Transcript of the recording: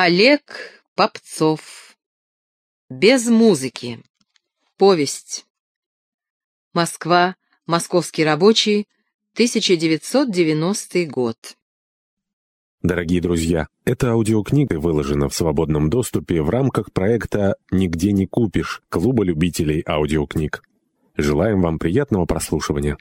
Олег Попцов. Без музыки. Повесть. Москва. Московский рабочий. 1990 год. Дорогие друзья, эта аудиокнига выложена в свободном доступе в рамках проекта «Нигде не купишь» Клуба любителей аудиокниг. Желаем вам приятного прослушивания.